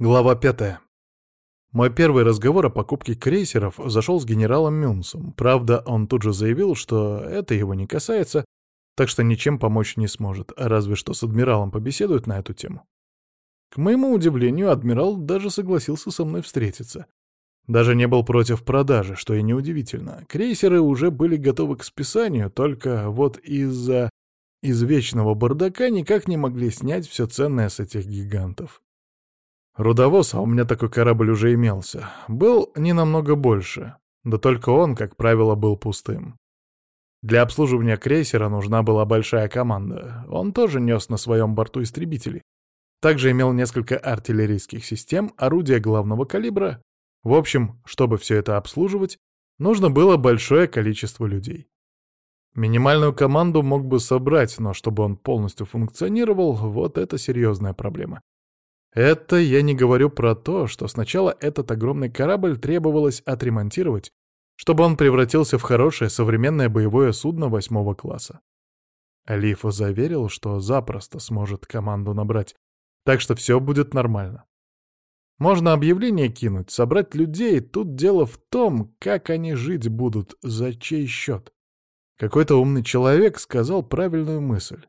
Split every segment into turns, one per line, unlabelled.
Глава пятая. Мой первый разговор о покупке крейсеров зашел с генералом Мюнсом. Правда, он тут же заявил, что это его не касается, так что ничем помочь не сможет, разве что с адмиралом побеседует на эту тему. К моему удивлению, адмирал даже согласился со мной встретиться. Даже не был против продажи, что и неудивительно. Крейсеры уже были готовы к списанию, только вот из-за извечного бардака никак не могли снять все ценное с этих гигантов. Рудовоз, а у меня такой корабль уже имелся, был не намного больше, да только он, как правило, был пустым. Для обслуживания крейсера нужна была большая команда. Он тоже нес на своем борту истребители. Также имел несколько артиллерийских систем, орудия главного калибра. В общем, чтобы все это обслуживать, нужно было большое количество людей. Минимальную команду мог бы собрать, но чтобы он полностью функционировал, вот это серьезная проблема. Это я не говорю про то, что сначала этот огромный корабль требовалось отремонтировать, чтобы он превратился в хорошее современное боевое судно восьмого класса. Лифо заверил, что запросто сможет команду набрать, так что все будет нормально. Можно объявление кинуть, собрать людей, тут дело в том, как они жить будут, за чей счет. Какой-то умный человек сказал правильную мысль.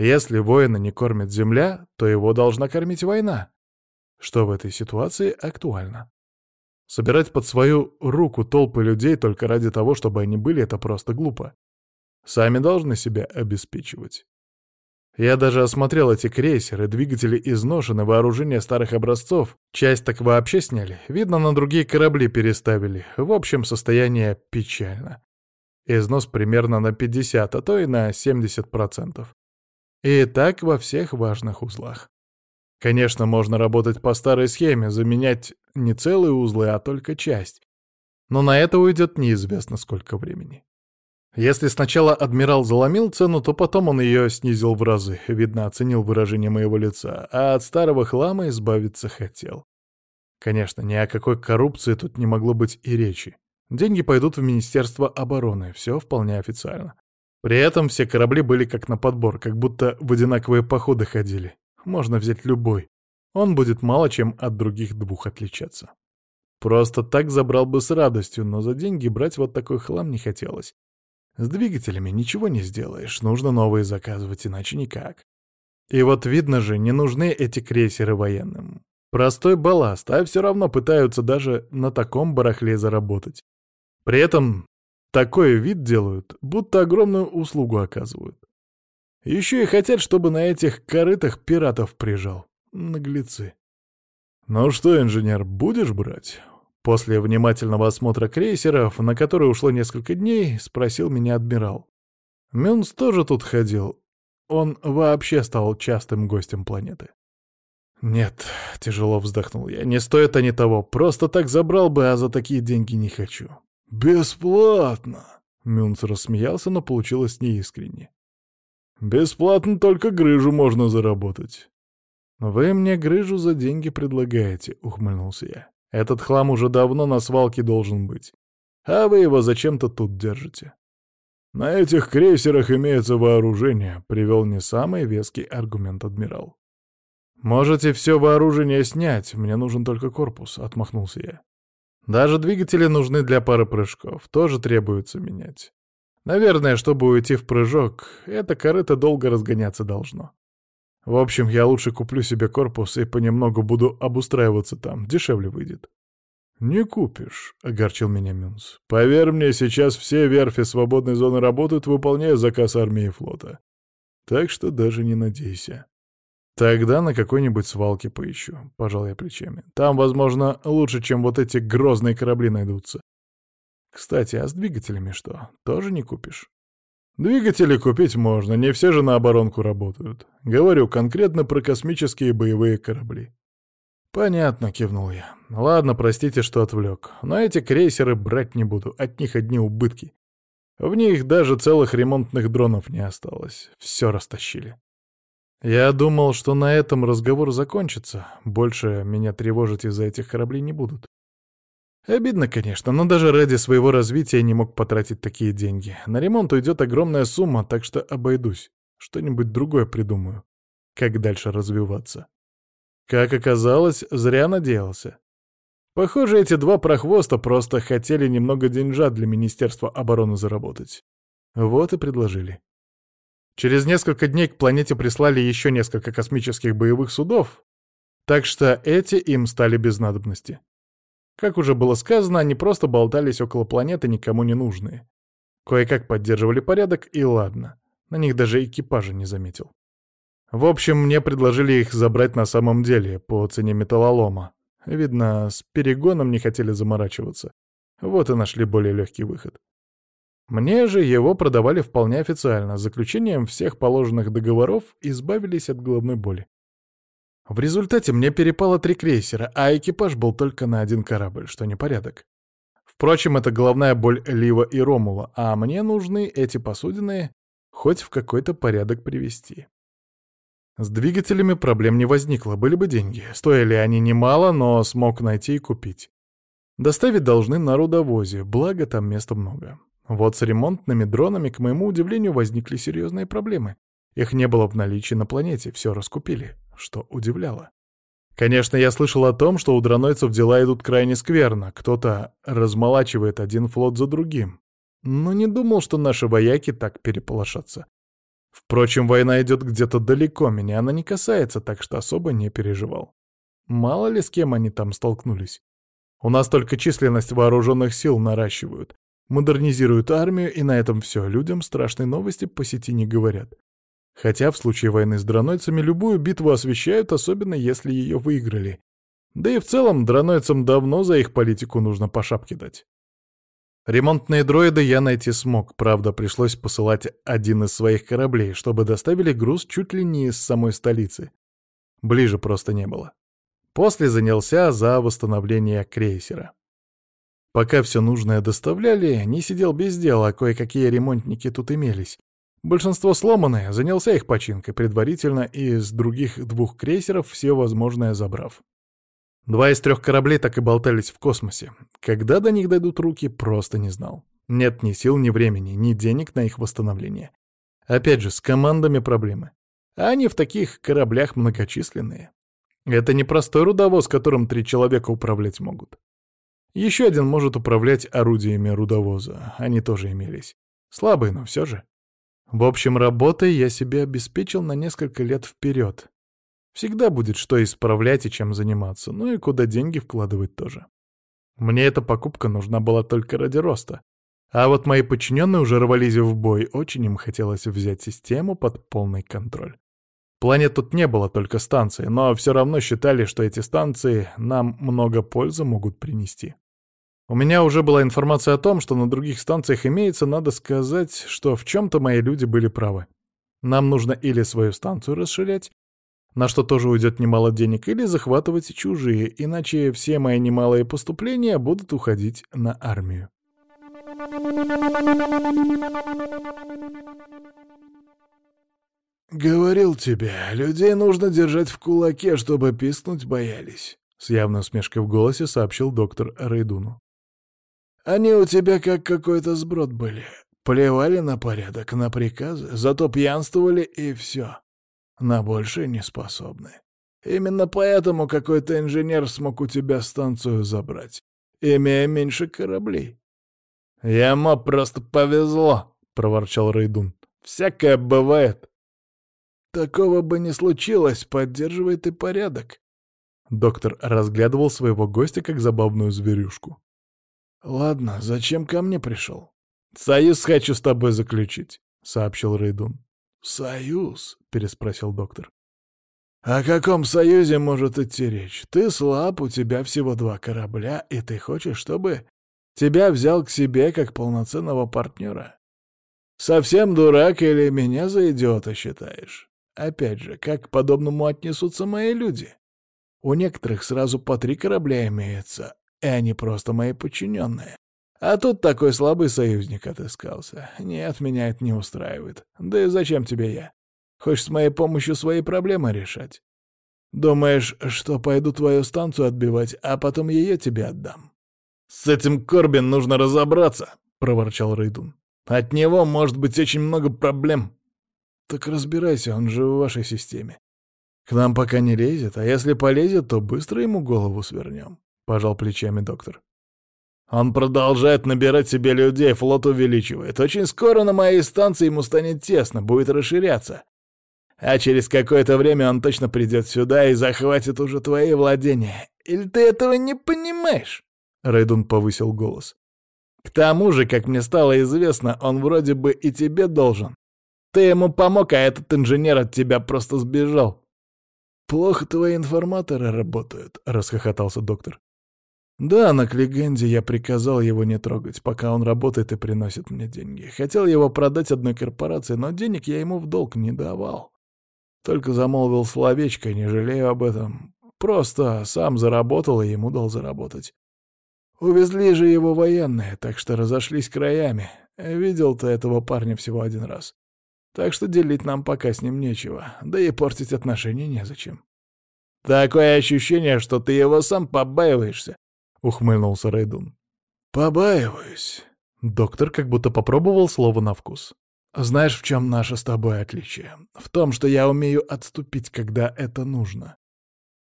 Если воина не кормит земля, то его должна кормить война. Что в этой ситуации актуально. Собирать под свою руку толпы людей только ради того, чтобы они были, это просто глупо. Сами должны себя обеспечивать. Я даже осмотрел эти крейсеры, двигатели изношены, вооружение старых образцов. Часть так вообще сняли. Видно, на другие корабли переставили. В общем, состояние печально. Износ примерно на 50, а то и на 70%. И так во всех важных узлах. Конечно, можно работать по старой схеме, заменять не целые узлы, а только часть. Но на это уйдет неизвестно сколько времени. Если сначала адмирал заломил цену, то потом он ее снизил в разы, видно, оценил выражение моего лица, а от старого хлама избавиться хотел. Конечно, ни о какой коррупции тут не могло быть и речи. Деньги пойдут в Министерство обороны, все вполне официально. При этом все корабли были как на подбор, как будто в одинаковые походы ходили. Можно взять любой. Он будет мало чем от других двух отличаться. Просто так забрал бы с радостью, но за деньги брать вот такой хлам не хотелось. С двигателями ничего не сделаешь, нужно новые заказывать, иначе никак. И вот видно же, не нужны эти крейсеры военным. Простой балласт, а все равно пытаются даже на таком барахле заработать. При этом такой вид делают, будто огромную услугу оказывают. Еще и хотят, чтобы на этих корытах пиратов прижал. Наглецы. «Ну что, инженер, будешь брать?» После внимательного осмотра крейсеров, на который ушло несколько дней, спросил меня адмирал. Мюнс тоже тут ходил. Он вообще стал частым гостем планеты. «Нет», — тяжело вздохнул я, — «не стоит они того. Просто так забрал бы, а за такие деньги не хочу. «Бесплатно!» — Мюнц рассмеялся, но получилось неискренне. «Бесплатно только грыжу можно заработать». «Вы мне грыжу за деньги предлагаете», — ухмыльнулся я. «Этот хлам уже давно на свалке должен быть. А вы его зачем-то тут держите». «На этих крейсерах имеется вооружение», — привел не самый веский аргумент адмирал. «Можете все вооружение снять, мне нужен только корпус», — отмахнулся я. Даже двигатели нужны для пары прыжков, тоже требуется менять. Наверное, чтобы уйти в прыжок, это корыто долго разгоняться должно. В общем, я лучше куплю себе корпус и понемногу буду обустраиваться там, дешевле выйдет. «Не купишь», — огорчил меня Мюнс. «Поверь мне, сейчас все верфи свободной зоны работают, выполняя заказ армии и флота. Так что даже не надейся». Тогда на какой-нибудь свалке поищу, пожал я плечами. Там, возможно, лучше, чем вот эти грозные корабли найдутся. Кстати, а с двигателями что, тоже не купишь? Двигатели купить можно, не все же на оборонку работают. Говорю конкретно про космические боевые корабли. Понятно, кивнул я. Ладно, простите, что отвлек. Но эти крейсеры брать не буду, от них одни убытки. В них даже целых ремонтных дронов не осталось. Все растащили. Я думал, что на этом разговор закончится. Больше меня тревожить из-за этих кораблей не будут. Обидно, конечно, но даже ради своего развития не мог потратить такие деньги. На ремонт уйдет огромная сумма, так что обойдусь. Что-нибудь другое придумаю. Как дальше развиваться. Как оказалось, зря надеялся. Похоже, эти два прохвоста просто хотели немного деньжат для Министерства обороны заработать. Вот и предложили. Через несколько дней к планете прислали еще несколько космических боевых судов, так что эти им стали без надобности. Как уже было сказано, они просто болтались около планеты, никому не нужные. Кое-как поддерживали порядок, и ладно. На них даже экипажа не заметил. В общем, мне предложили их забрать на самом деле, по цене металлолома. Видно, с перегоном не хотели заморачиваться. Вот и нашли более легкий выход. Мне же его продавали вполне официально, с заключением всех положенных договоров избавились от головной боли. В результате мне перепало три крейсера, а экипаж был только на один корабль, что непорядок. Впрочем, это головная боль Лива и Ромула, а мне нужны эти посудины хоть в какой-то порядок привести. С двигателями проблем не возникло, были бы деньги. Стоили они немало, но смог найти и купить. Доставить должны на рудовозе, благо там места много. Вот с ремонтными дронами, к моему удивлению, возникли серьезные проблемы. Их не было в наличии на планете, все раскупили, что удивляло. Конечно, я слышал о том, что у дронойцев дела идут крайне скверно, кто-то размолачивает один флот за другим. Но не думал, что наши вояки так переполошатся. Впрочем, война идет где-то далеко, меня она не касается, так что особо не переживал. Мало ли с кем они там столкнулись. У нас только численность вооруженных сил наращивают, Модернизируют армию, и на этом все. Людям страшные новости по сети не говорят. Хотя в случае войны с дронойцами любую битву освещают, особенно если ее выиграли. Да и в целом дронойцам давно за их политику нужно по шапке дать. Ремонтные дроиды я найти смог, правда, пришлось посылать один из своих кораблей, чтобы доставили груз чуть ли не из самой столицы. Ближе просто не было. После занялся за восстановление крейсера. Пока все нужное доставляли, не сидел без дела, а кое-какие ремонтники тут имелись. Большинство сломанное, занялся их починкой, предварительно из других двух крейсеров все возможное забрав. Два из трех кораблей так и болтались в космосе. Когда до них дойдут руки, просто не знал. Нет ни сил, ни времени, ни денег на их восстановление. Опять же, с командами проблемы. А они в таких кораблях многочисленные. Это не простой рудовоз, которым три человека управлять могут. Еще один может управлять орудиями рудовоза, они тоже имелись. Слабые, но все же. В общем, работой я себе обеспечил на несколько лет вперед. Всегда будет что исправлять и чем заниматься, ну и куда деньги вкладывать тоже. Мне эта покупка нужна была только ради роста. А вот мои подчиненные уже рвались в бой, очень им хотелось взять систему под полный контроль. Планет тут не было, только станции, но все равно считали, что эти станции нам много пользы могут принести. У меня уже была информация о том, что на других станциях имеется, надо сказать, что в чем-то мои люди были правы. Нам нужно или свою станцию расширять, на что тоже уйдет немало денег, или захватывать чужие, иначе все мои немалые поступления будут уходить на армию.
«Говорил тебе, людей нужно держать в кулаке, чтобы пискнуть боялись», — с явной усмешкой в голосе сообщил доктор Рейдуну. «Они у тебя как какой-то сброд были. Плевали на порядок, на приказы, зато пьянствовали и все. На большее не способны. Именно поэтому какой-то инженер смог у тебя станцию забрать, имея меньше кораблей».
«Ему просто повезло», — проворчал Рейдун. «Всякое бывает».
Такого бы не случилось, поддерживай ты порядок.
Доктор разглядывал своего гостя как забавную зверюшку.
«Ладно, зачем ко мне пришел?»
«Союз хочу с тобой заключить», — сообщил Рейдун.
«Союз?» — переспросил доктор. «О каком союзе может идти речь? Ты слаб, у тебя всего два корабля, и ты хочешь, чтобы тебя взял к себе как полноценного партнера? Совсем дурак или меня за идиота считаешь?» Опять же, как к подобному отнесутся мои люди? У некоторых сразу по три корабля имеется, и они просто мои подчиненные. А тут такой слабый союзник отыскался. Нет, меня это не устраивает. Да и зачем тебе я? Хочешь с моей помощью свои проблемы решать? Думаешь, что пойду твою станцию отбивать, а потом ее тебе отдам?
— С этим Корбин нужно разобраться, — проворчал Рейдун. — От него может быть очень много проблем.
Так разбирайся, он же в вашей системе. К нам пока не лезет, а если полезет, то быстро ему голову свернем», — пожал плечами доктор. «Он продолжает набирать себе людей, флот увеличивает. Очень скоро на моей станции ему станет тесно, будет расширяться. А через какое-то время он точно придет сюда и захватит уже твои владения. Или ты этого не понимаешь?» Рейдун повысил голос. «К тому же, как мне стало известно, он вроде бы и тебе должен. Ты ему помог, а этот инженер от тебя просто сбежал». «Плохо твои информаторы работают», — расхохотался доктор. «Да, на Клегенде я приказал его не трогать, пока он работает и приносит мне деньги. Хотел его продать одной корпорации, но денег я ему в долг не давал. Только замолвил словечко, не жалею об этом. Просто сам заработал и ему дал заработать. Увезли же его военные, так что разошлись краями. Видел ты этого парня всего один раз. Так что делить нам пока с ним нечего, да и портить отношения незачем. «Такое ощущение, что ты его сам побаиваешься», — ухмыльнулся Рейдун. «Побаиваюсь». Доктор как будто попробовал слово на вкус. Знаешь, в чем наше с тобой отличие? В том, что я умею отступить, когда это нужно.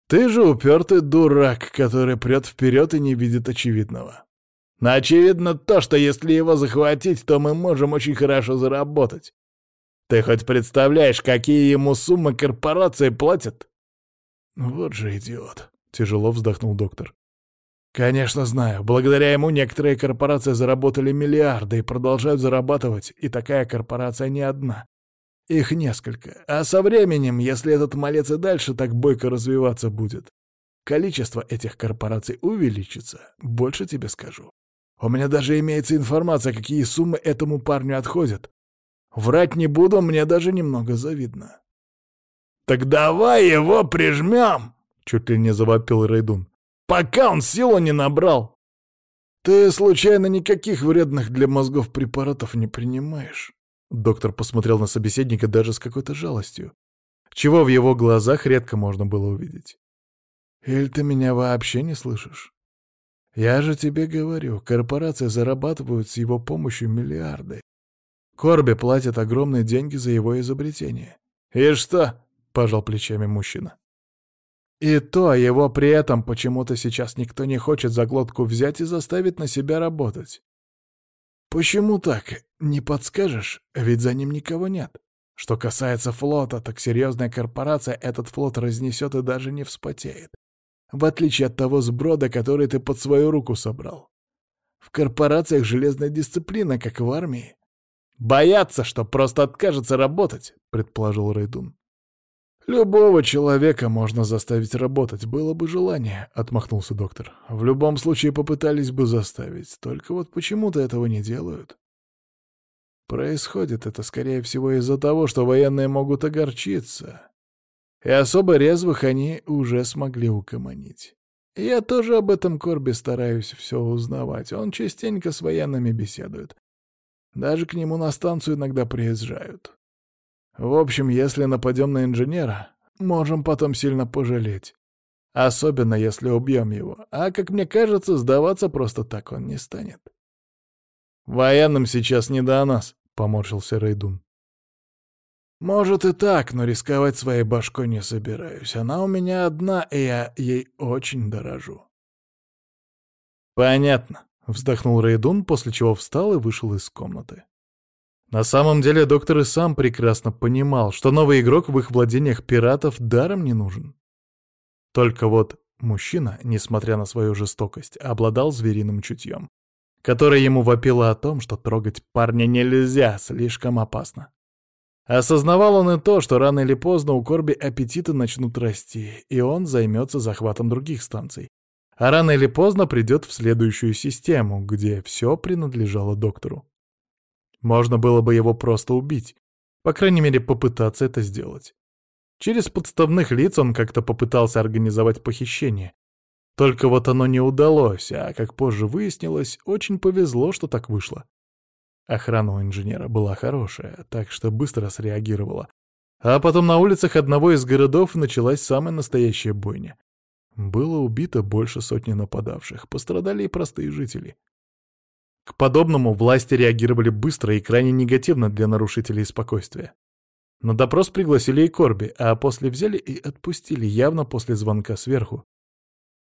Ты же упертый дурак, который прет вперед и не видит очевидного. Но очевидно то, что если его захватить, то мы можем очень хорошо заработать. Ты хоть представляешь, какие ему суммы корпорации платят? Вот же идиот, — тяжело вздохнул доктор. Конечно, знаю. Благодаря ему некоторые корпорации заработали миллиарды и продолжают зарабатывать, и такая корпорация не одна. Их несколько. А со временем, если этот малец и дальше так бойко развиваться будет, количество этих корпораций увеличится. Больше тебе скажу. У меня даже имеется информация, какие суммы этому парню отходят. Врать не буду, мне даже немного завидно. «Так давай его прижмем!» — чуть ли не завопил Рейдун пока он силу не набрал. Ты, случайно, никаких вредных для мозгов препаратов не принимаешь? Доктор посмотрел на собеседника даже с какой-то жалостью, чего в его глазах редко можно было увидеть. Или ты меня вообще не слышишь? Я же тебе говорю, корпорации зарабатывают с его помощью миллиарды. Корби платит огромные деньги за его изобретение. «И что?» — пожал плечами мужчина. И то его при этом почему-то сейчас никто не хочет за глотку взять и заставить на себя работать. Почему так? Не подскажешь? Ведь за ним никого нет. Что касается флота, так серьезная корпорация этот флот разнесет и даже не вспотеет. В отличие от того сброда, который ты под свою руку собрал. В корпорациях железная дисциплина, как в армии. «Боятся, что просто откажется работать», — предположил Рейдун. «Любого человека можно заставить работать, было бы желание», — отмахнулся доктор. «В любом случае попытались бы заставить, только вот почему-то этого не делают». Происходит это, скорее всего, из-за того, что военные могут огорчиться. И особо резвых они уже смогли угомонить. Я тоже об этом Корби стараюсь все узнавать. Он частенько с военными беседует. Даже к нему на станцию иногда приезжают. В общем, если нападем на инженера, можем потом сильно пожалеть. Особенно, если убьем его. А, как мне кажется, сдаваться просто так он не станет. «Военным сейчас не до нас», — поморщился Рейдун. «Может и так, но рисковать своей башкой не собираюсь. Она у меня одна, и я ей очень дорожу».
«Понятно», — вздохнул Рейдун, после чего встал и вышел из комнаты. На самом деле доктор и сам прекрасно понимал, что новый игрок в их владениях пиратов даром не нужен. Только вот мужчина, несмотря на свою жестокость, обладал звериным чутьем, которое ему вопило о том, что трогать парня нельзя, слишком опасно. Осознавал он и то, что рано или поздно у Корби аппетиты начнут расти, и он займется захватом других станций. А рано или поздно придет в следующую систему, где все принадлежало доктору. Можно было бы его просто убить. По крайней мере, попытаться это сделать. Через подставных лиц он как-то попытался организовать похищение. Только вот оно не удалось, а, как позже выяснилось, очень повезло, что так вышло. Охрана у инженера была хорошая, так что быстро среагировала. А потом на улицах одного из городов началась самая настоящая бойня. Было убито больше сотни нападавших, пострадали и простые жители. К подобному власти реагировали быстро и крайне негативно для нарушителей спокойствия. На допрос пригласили и Корби, а после взяли и отпустили, явно после звонка сверху.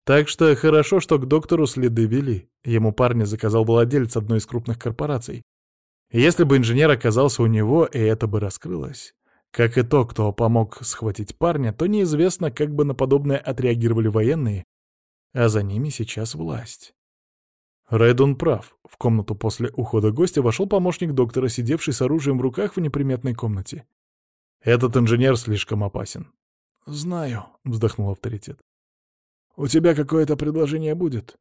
Так что хорошо, что к доктору следы вели. Ему парня заказал владелец одной из крупных корпораций. Если бы инженер оказался у него, и это бы раскрылось, как и то, кто помог схватить парня, то неизвестно, как бы на подобное отреагировали военные, а за ними сейчас власть. Райдон прав. В комнату после ухода гостя вошел помощник доктора, сидевший с оружием в руках в неприметной комнате. Этот инженер слишком опасен.
«Знаю», — вздохнул авторитет. «У тебя какое-то предложение будет?»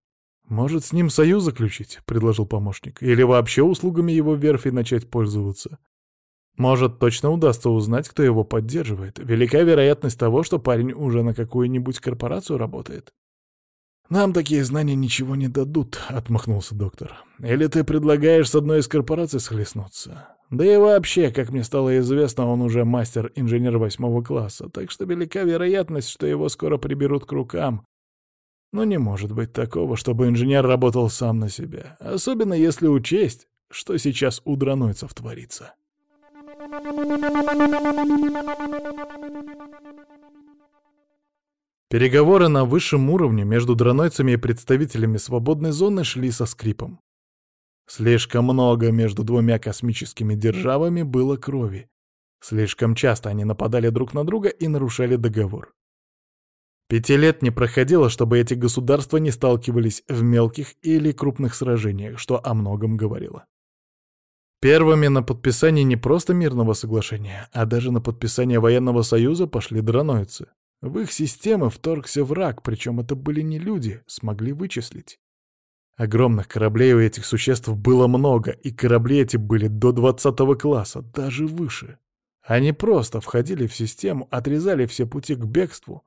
«Может, с ним союз заключить?» — предложил помощник. «Или вообще услугами его верфи начать пользоваться?» «Может, точно удастся узнать, кто его поддерживает. Велика вероятность того, что парень уже на какую-нибудь корпорацию работает».
«Нам такие знания ничего не дадут», — отмахнулся доктор. «Или ты предлагаешь с одной из корпораций схлестнуться? Да и вообще, как мне стало известно, он уже мастер-инженер восьмого класса, так что велика вероятность, что его скоро приберут к рукам. Но не может быть такого, чтобы инженер работал сам на себя, особенно если учесть, что сейчас у дранойцев творится».
Переговоры на высшем уровне между дронойцами и представителями свободной зоны шли со скрипом. Слишком много между двумя космическими державами было крови. Слишком часто они нападали друг на друга и нарушали договор. Пяти лет не проходило, чтобы эти государства не сталкивались в мелких или крупных сражениях, что о многом говорило. Первыми на подписание не просто мирного соглашения, а даже на подписание военного союза пошли дронойцы. В их системы вторгся враг, причем это были не люди, смогли вычислить. Огромных кораблей у этих существ было много, и корабли эти были до 20 класса, даже выше. Они просто входили в систему, отрезали все пути к бегству,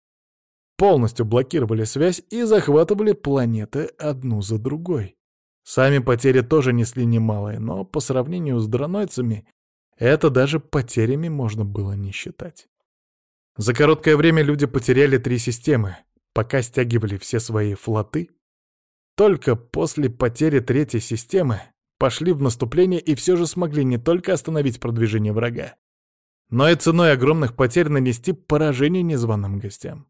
полностью блокировали связь и захватывали планеты одну за другой. Сами потери тоже несли немалые, но по сравнению с дронойцами это даже потерями можно было не считать. За короткое время люди потеряли три системы, пока стягивали все свои флоты. Только после потери третьей системы пошли в наступление и все же смогли не только остановить продвижение врага, но и ценой огромных потерь нанести поражение незваным гостям.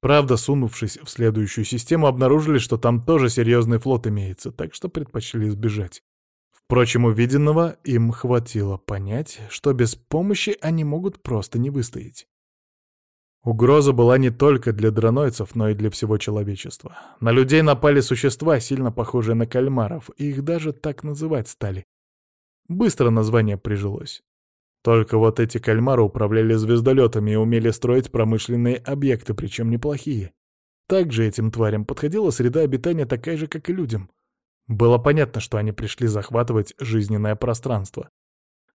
Правда, сунувшись в следующую систему, обнаружили, что там тоже серьезный флот имеется, так что предпочли сбежать. Впрочем, увиденного им хватило понять, что без помощи они могут просто не выстоять. Угроза была не только для дронойцев, но и для всего человечества. На людей напали существа, сильно похожие на кальмаров, и их даже так называть стали. Быстро название прижилось. Только вот эти кальмары управляли звездолетами и умели строить промышленные объекты, причем неплохие. Также этим тварям подходила среда обитания такая же, как и людям. Было понятно, что они пришли захватывать жизненное пространство.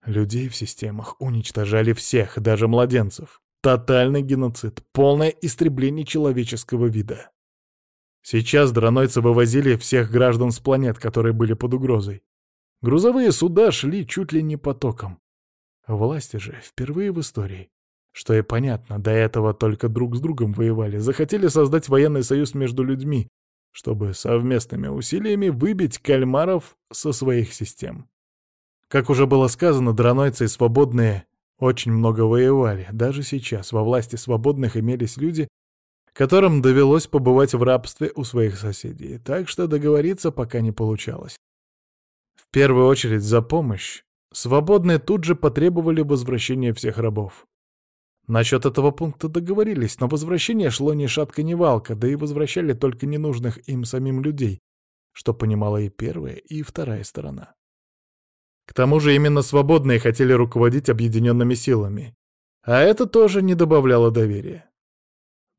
Людей в системах уничтожали всех, даже младенцев. Тотальный геноцид, полное истребление человеческого вида. Сейчас дронойцы вывозили всех граждан с планет, которые были под угрозой. Грузовые суда шли чуть ли не потоком. Власти же впервые в истории, что и понятно, до этого только друг с другом воевали, захотели создать военный союз между людьми, чтобы совместными усилиями выбить кальмаров со своих систем. Как уже было сказано, дронойцы и свободные очень много воевали. Даже сейчас во власти свободных имелись люди, которым довелось побывать в рабстве у своих соседей, так что договориться пока не получалось. В первую очередь за помощь свободные тут же потребовали возвращения всех рабов. Насчет этого пункта договорились, но возвращение шло ни шатка, ни валка, да и возвращали только ненужных им самим людей, что понимала и первая, и вторая сторона. К тому же именно свободные хотели руководить объединенными силами. А это тоже не добавляло доверия.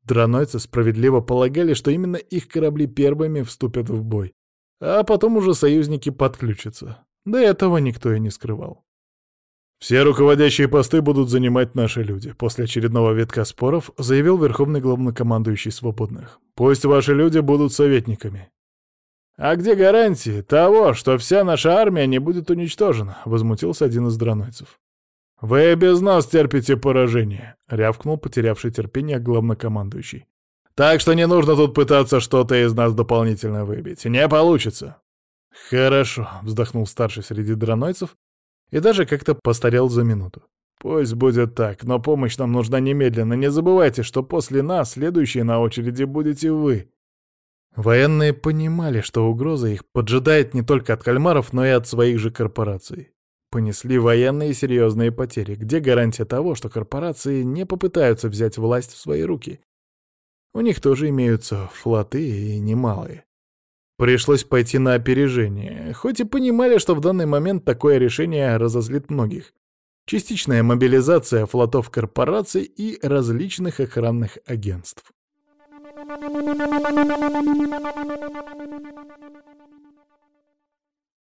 Дранойцы справедливо полагали, что именно их корабли первыми вступят в бой, а потом уже союзники подключатся. До этого никто и не скрывал. «Все руководящие посты будут занимать наши люди», — после очередного витка споров заявил верховный главнокомандующий свободных. «Пусть ваши люди будут советниками. «А где гарантии того, что вся наша армия не будет уничтожена?» — возмутился один из дронойцев. «Вы без нас терпите поражение», — рявкнул потерявший терпение главнокомандующий. «Так что не нужно тут пытаться что-то из нас дополнительно выбить. Не получится». «Хорошо», — вздохнул старший среди дронойцев и даже как-то постарел за минуту.
Пусть будет так, но помощь нам нужна немедленно. Не забывайте, что после нас следующие на очереди будете вы.
Военные понимали, что угроза их поджидает не только от кальмаров, но и от своих же корпораций. Понесли военные серьезные потери. Где гарантия того, что корпорации не попытаются взять власть в свои руки? У них тоже имеются флоты и немалые. Пришлось пойти на опережение, хоть и понимали, что в данный момент такое решение разозлит многих. Частичная мобилизация флотов корпораций и различных охранных агентств.